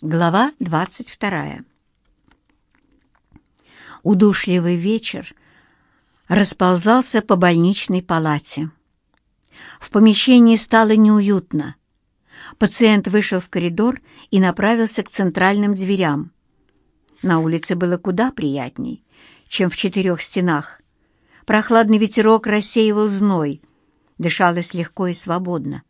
Глава 22. Удушливый вечер расползался по больничной палате. В помещении стало неуютно. Пациент вышел в коридор и направился к центральным дверям. На улице было куда приятней, чем в четырех стенах. Прохладный ветерок рассеивал зной, дышалось легко и свободно.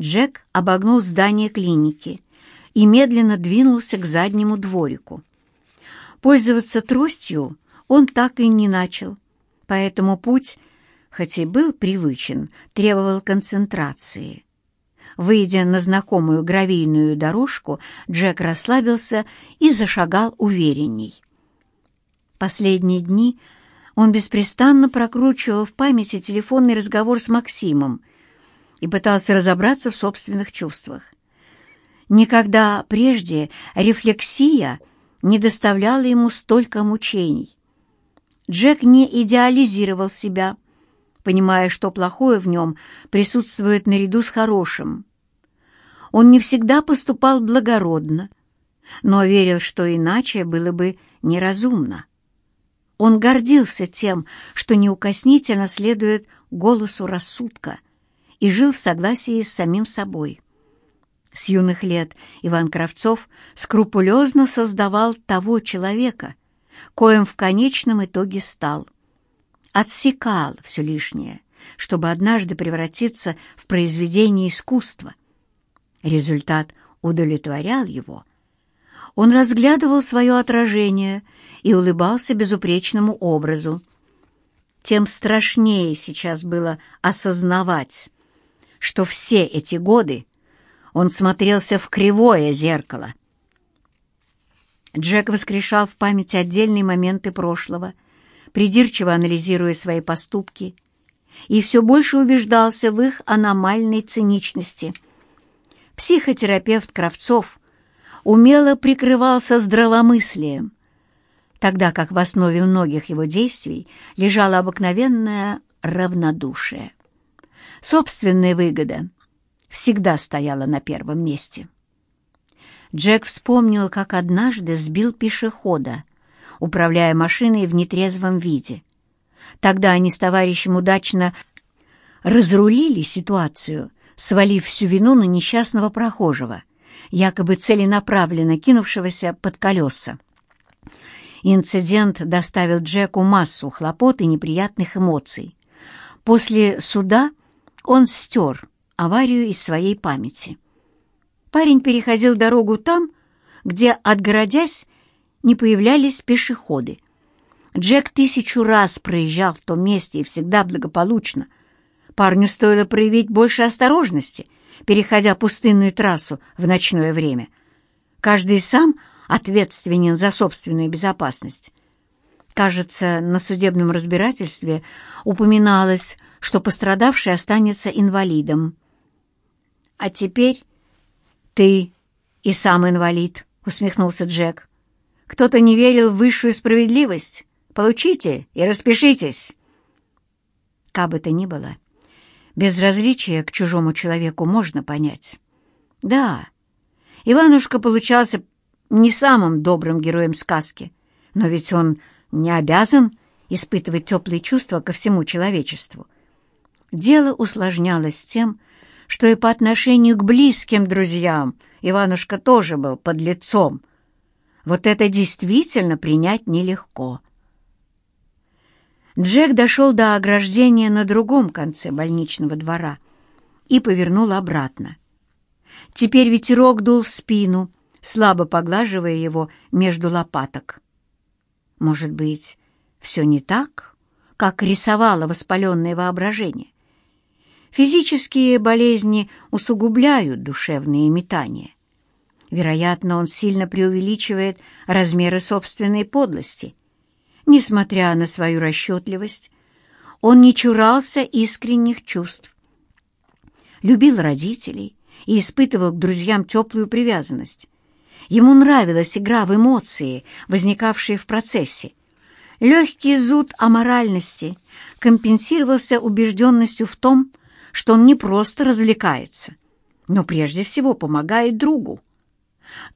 Джек обогнул здание клиники — и медленно двинулся к заднему дворику. Пользоваться тростью он так и не начал, поэтому путь, хоть и был привычен, требовал концентрации. Выйдя на знакомую гравийную дорожку, Джек расслабился и зашагал уверенней. Последние дни он беспрестанно прокручивал в памяти телефонный разговор с Максимом и пытался разобраться в собственных чувствах. Никогда прежде рефлексия не доставляла ему столько мучений. Джек не идеализировал себя, понимая, что плохое в нем присутствует наряду с хорошим. Он не всегда поступал благородно, но верил, что иначе было бы неразумно. Он гордился тем, что неукоснительно следует голосу рассудка и жил в согласии с самим собой. С юных лет Иван Кравцов скрупулезно создавал того человека, коим в конечном итоге стал. Отсекал все лишнее, чтобы однажды превратиться в произведение искусства. Результат удовлетворял его. Он разглядывал свое отражение и улыбался безупречному образу. Тем страшнее сейчас было осознавать, что все эти годы он смотрелся в кривое зеркало. Джек воскрешал в памяти отдельные моменты прошлого, придирчиво анализируя свои поступки, и все больше убеждался в их аномальной циничности. Психотерапевт Кравцов умело прикрывался здравомыслием, тогда как в основе многих его действий лежало обыкновенное равнодушие. Собственная выгода — всегда стояла на первом месте. Джек вспомнил, как однажды сбил пешехода, управляя машиной в нетрезвом виде. Тогда они с товарищем удачно разрулили ситуацию, свалив всю вину на несчастного прохожего, якобы целенаправленно кинувшегося под колеса. Инцидент доставил Джеку массу хлопот и неприятных эмоций. После суда он стер аварию из своей памяти. Парень переходил дорогу там, где, отгородясь, не появлялись пешеходы. Джек тысячу раз проезжал в том месте и всегда благополучно. Парню стоило проявить больше осторожности, переходя пустынную трассу в ночное время. Каждый сам ответственен за собственную безопасность. Кажется, на судебном разбирательстве упоминалось, что пострадавший останется инвалидом. «А теперь ты и сам инвалид», — усмехнулся Джек. «Кто-то не верил в высшую справедливость. Получите и распишитесь». Как бы то ни было, безразличие к чужому человеку можно понять. Да, Иванушка получался не самым добрым героем сказки, но ведь он не обязан испытывать теплые чувства ко всему человечеству. Дело усложнялось тем, что и по отношению к близким друзьям Иванушка тоже был под лицом. Вот это действительно принять нелегко. Джек дошел до ограждения на другом конце больничного двора и повернул обратно. Теперь ветерок дул в спину, слабо поглаживая его между лопаток. Может быть, все не так, как рисовало воспаленное воображение? Физические болезни усугубляют душевные метания. Вероятно, он сильно преувеличивает размеры собственной подлости. Несмотря на свою расчетливость, он не чурался искренних чувств. Любил родителей и испытывал к друзьям теплую привязанность. Ему нравилась игра в эмоции, возникавшие в процессе. Легкий зуд аморальности компенсировался убежденностью в том, что он не просто развлекается, но прежде всего помогает другу.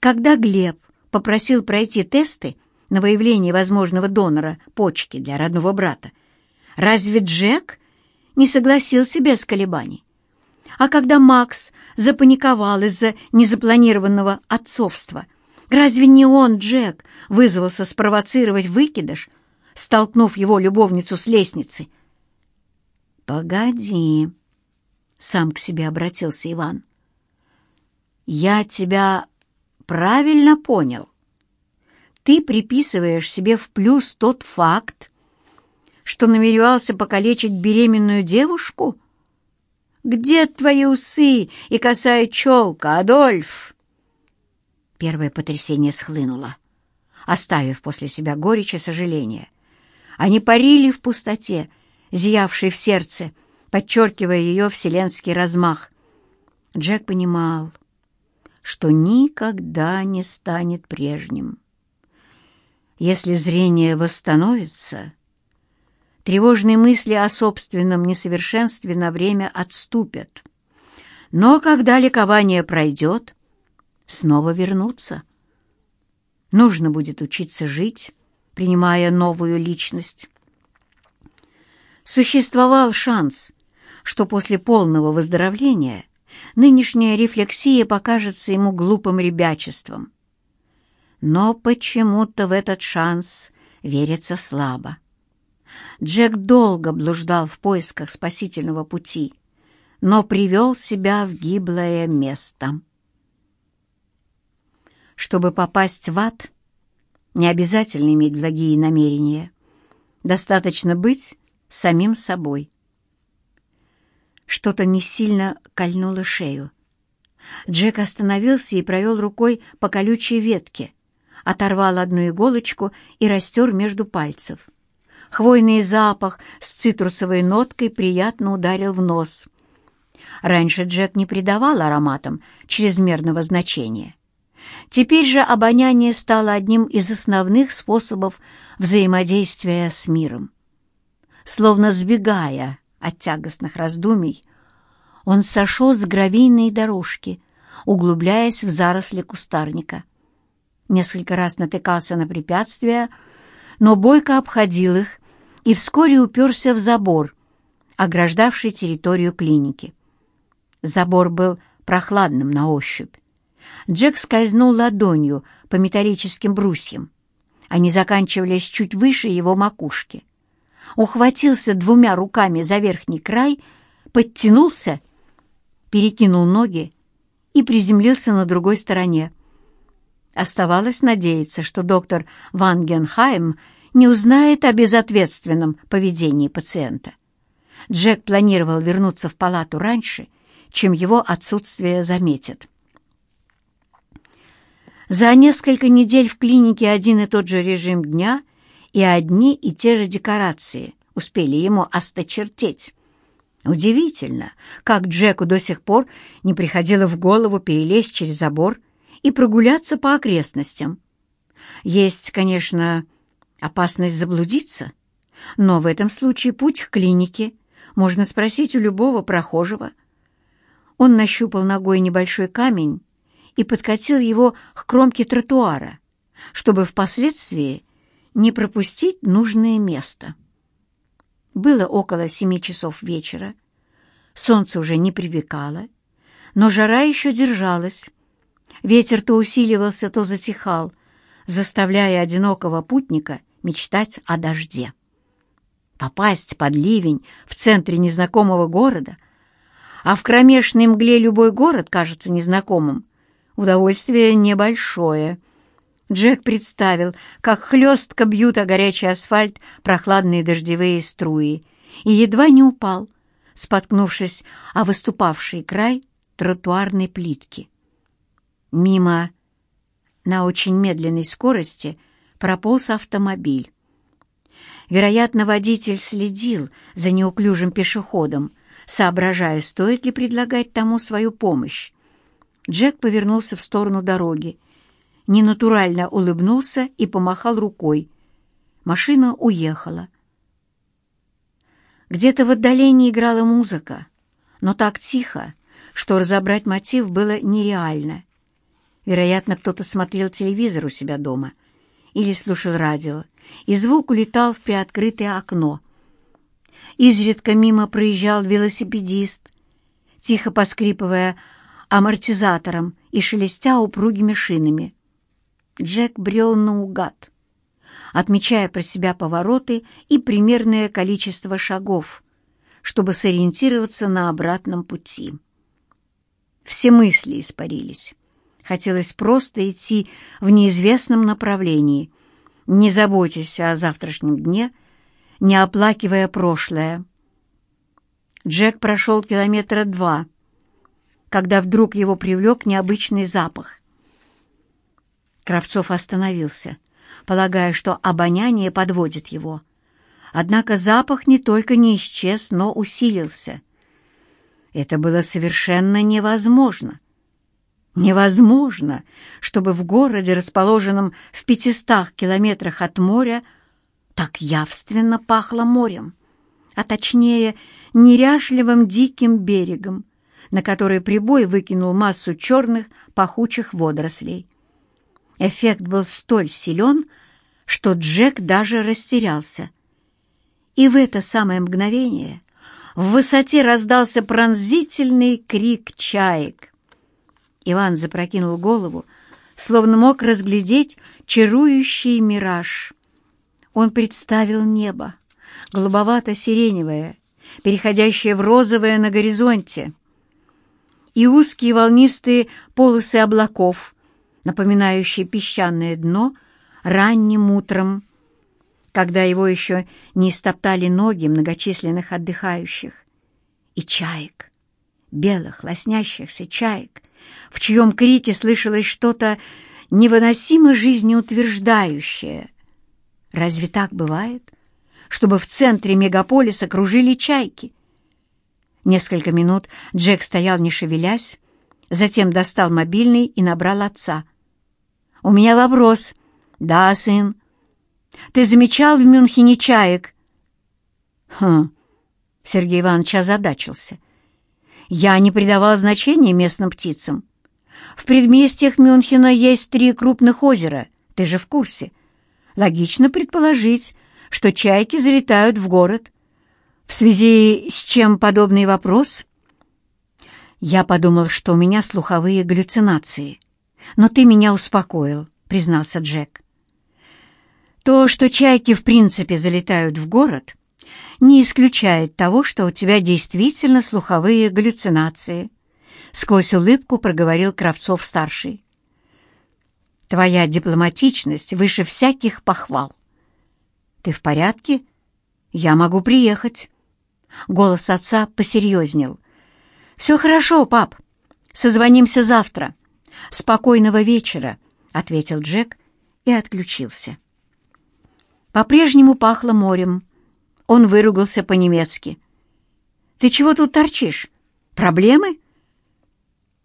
Когда Глеб попросил пройти тесты на выявление возможного донора почки для родного брата, разве Джек не согласился без колебаний? А когда Макс запаниковал из-за незапланированного отцовства, разве не он, Джек, вызвался спровоцировать выкидыш, столкнув его любовницу с лестницы? «Погоди», — сам к себе обратился Иван. «Я тебя правильно понял? Ты приписываешь себе в плюс тот факт, что намеревался покалечить беременную девушку?» Где твои усы и косая челка, Адольф?» Первое потрясение схлынуло, оставив после себя горечь и сожаление. Они парили в пустоте, зиявшей в сердце, подчеркивая ее вселенский размах. Джек понимал, что никогда не станет прежним. Если зрение восстановится, тревожные мысли о собственном несовершенстве на время отступят. Но когда ликование пройдет, снова вернутся. Нужно будет учиться жить, принимая новую личность. Существовал шанс, что после полного выздоровления нынешняя рефлексия покажется ему глупым ребячеством. Но почему-то в этот шанс верится слабо. Джек долго блуждал в поисках спасительного пути, но привел себя в гиблое место. Чтобы попасть в ад, не обязательно иметь благие намерения. Достаточно быть самим собой. Что-то не сильно кольнуло шею. Джек остановился и провел рукой по колючей ветке, оторвал одну иголочку и растер между пальцев. Хвойный запах с цитрусовой ноткой приятно ударил в нос. Раньше Джек не придавал ароматам чрезмерного значения. Теперь же обоняние стало одним из основных способов взаимодействия с миром. Словно сбегая от тягостных раздумий, он сошел с гравийной дорожки, углубляясь в заросли кустарника. Несколько раз натыкался на препятствия, но бойко обходил их и вскоре уперся в забор, ограждавший территорию клиники. Забор был прохладным на ощупь. Джек скользнул ладонью по металлическим брусьям. Они заканчивались чуть выше его макушки. Ухватился двумя руками за верхний край, подтянулся, перекинул ноги и приземлился на другой стороне. Оставалось надеяться, что доктор Вангенхайм не узнает о безответственном поведении пациента. Джек планировал вернуться в палату раньше, чем его отсутствие заметят. За несколько недель в клинике один и тот же режим дня и одни и те же декорации успели ему осточертеть. Удивительно, как Джеку до сих пор не приходило в голову перелезть через забор и прогуляться по окрестностям. Есть, конечно, опасность заблудиться, но в этом случае путь к клинике можно спросить у любого прохожего. Он нащупал ногой небольшой камень и подкатил его к кромке тротуара, чтобы впоследствии не пропустить нужное место. Было около семи часов вечера, солнце уже не припекало, но жара еще держалась. Ветер то усиливался, то затихал, заставляя одинокого путника мечтать о дожде. Попасть под ливень в центре незнакомого города, а в кромешной мгле любой город кажется незнакомым, удовольствие небольшое. Джек представил, как хлестко бьют о горячий асфальт прохладные дождевые струи, и едва не упал, споткнувшись о выступавший край тротуарной плитки. Мимо на очень медленной скорости прополз автомобиль. Вероятно, водитель следил за неуклюжим пешеходом, соображая, стоит ли предлагать тому свою помощь. Джек повернулся в сторону дороги, ненатурально улыбнулся и помахал рукой. Машина уехала. Где-то в отдалении играла музыка, но так тихо, что разобрать мотив было нереально. Вероятно, кто-то смотрел телевизор у себя дома или слушал радио, и звук улетал в приоткрытое окно. Изредка мимо проезжал велосипедист, тихо поскрипывая амортизатором и шелестя упругими шинами. Джек брел наугад, отмечая про себя повороты и примерное количество шагов, чтобы сориентироваться на обратном пути. Все мысли испарились. Хотелось просто идти в неизвестном направлении, не заботясь о завтрашнем дне, не оплакивая прошлое. Джек прошел километра два, когда вдруг его привлек необычный запах. Кравцов остановился, полагая, что обоняние подводит его. Однако запах не только не исчез, но усилился. Это было совершенно невозможно. Невозможно, чтобы в городе, расположенном в пятистах километрах от моря, так явственно пахло морем, а точнее неряшливым диким берегом, на который прибой выкинул массу черных пахучих водорослей. Эффект был столь силен, что Джек даже растерялся. И в это самое мгновение в высоте раздался пронзительный крик чаек. Иван запрокинул голову, словно мог разглядеть чарующий мираж. Он представил небо, голубовато-сиреневое, переходящее в розовое на горизонте, и узкие волнистые полосы облаков, напоминающие песчаное дно ранним утром, когда его еще не истоптали ноги многочисленных отдыхающих, и чаек, белых, лоснящихся чаек, в чьем крике слышалось что-то невыносимо жизнеутверждающее. Разве так бывает, чтобы в центре мегаполиса кружили чайки? Несколько минут Джек стоял, не шевелясь, затем достал мобильный и набрал отца. «У меня вопрос». «Да, сын». «Ты замечал в Мюнхене чаек?» «Хм». Сергей Иванович озадачился. «Я не придавал значения местным птицам. В предместьях Мюнхена есть три крупных озера, ты же в курсе. Логично предположить, что чайки залетают в город. В связи с чем подобный вопрос? Я подумал, что у меня слуховые галлюцинации. Но ты меня успокоил, признался Джек. То, что чайки в принципе залетают в город, не исключает того, что у тебя действительно слуховые галлюцинации. Сквозь улыбку проговорил Кравцов-старший. «Твоя дипломатичность выше всяких похвал». «Ты в порядке? Я могу приехать». Голос отца посерьезнел. «Все хорошо, пап. Созвонимся завтра. Спокойного вечера», — ответил Джек и отключился. По-прежнему пахло морем. Он выругался по-немецки. «Ты чего тут торчишь? Проблемы?»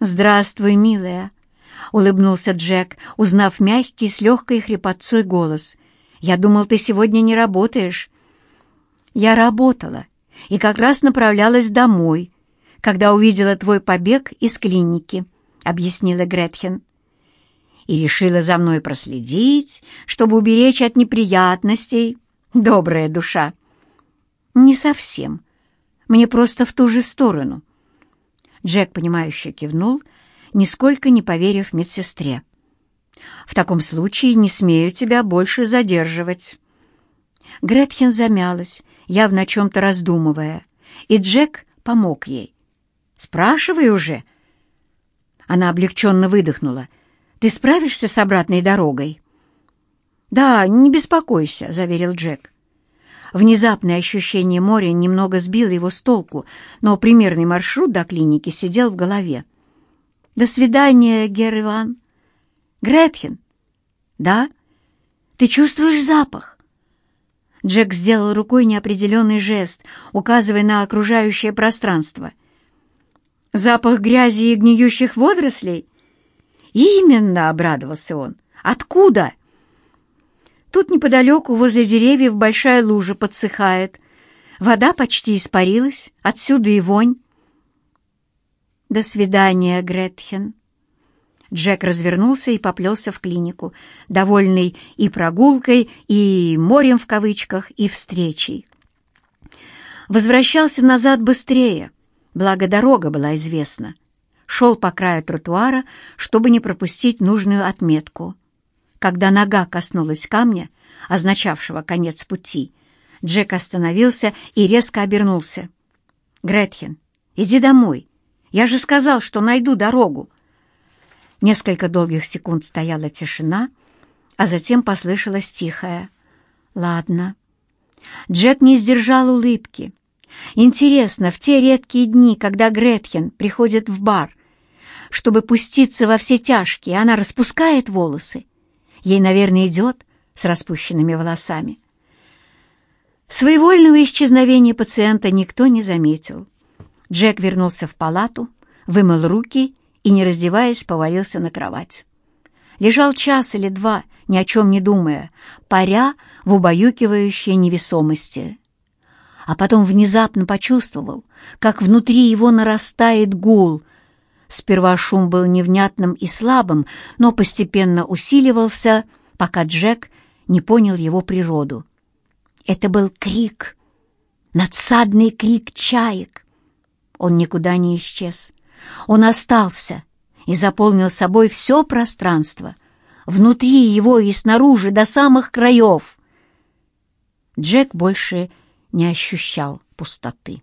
«Здравствуй, милая», — улыбнулся Джек, узнав мягкий с легкой хрипотцой голос. «Я думал, ты сегодня не работаешь». «Я работала и как раз направлялась домой, когда увидела твой побег из клиники», — объяснила Гретхен. «И решила за мной проследить, чтобы уберечь от неприятностей. Добрая душа». «Не совсем. Мне просто в ту же сторону». Джек, понимающе кивнул, нисколько не поверив медсестре. «В таком случае не смею тебя больше задерживать». Гретхен замялась, явно о чем-то раздумывая, и Джек помог ей. «Спрашивай уже». Она облегченно выдохнула. «Ты справишься с обратной дорогой?» «Да, не беспокойся», — заверил Джек. Внезапное ощущение моря немного сбило его с толку, но примерный маршрут до клиники сидел в голове. «До свидания, Гер Иван». «Гретхен?» «Да? Ты чувствуешь запах?» Джек сделал рукой неопределенный жест, указывая на окружающее пространство. «Запах грязи и гниющих водорослей?» «Именно!» — обрадовался он. «Откуда?» Тут неподалеку, возле деревьев, большая лужа подсыхает. Вода почти испарилась, отсюда и вонь. До свидания, Гретхен. Джек развернулся и поплелся в клинику, довольный и прогулкой, и морем в кавычках, и встречей. Возвращался назад быстрее, благо дорога была известна. Шел по краю тротуара, чтобы не пропустить нужную отметку. Когда нога коснулась камня, означавшего конец пути, Джек остановился и резко обернулся. «Гретхен, иди домой. Я же сказал, что найду дорогу». Несколько долгих секунд стояла тишина, а затем послышалось тихое «Ладно». Джек не сдержал улыбки. Интересно, в те редкие дни, когда Гретхен приходит в бар, чтобы пуститься во все тяжкие, она распускает волосы. Ей, наверное, идет с распущенными волосами. Своевольного исчезновения пациента никто не заметил. Джек вернулся в палату, вымыл руки и, не раздеваясь, повалился на кровать. Лежал час или два, ни о чем не думая, паря в убаюкивающей невесомости. А потом внезапно почувствовал, как внутри его нарастает гул. Сперва шум был невнятным и слабым, но постепенно усиливался, пока Джек не понял его природу. Это был крик, надсадный крик чаек. Он никуда не исчез. Он остался и заполнил собой все пространство, внутри его и снаружи, до самых краев. Джек больше не ощущал пустоты.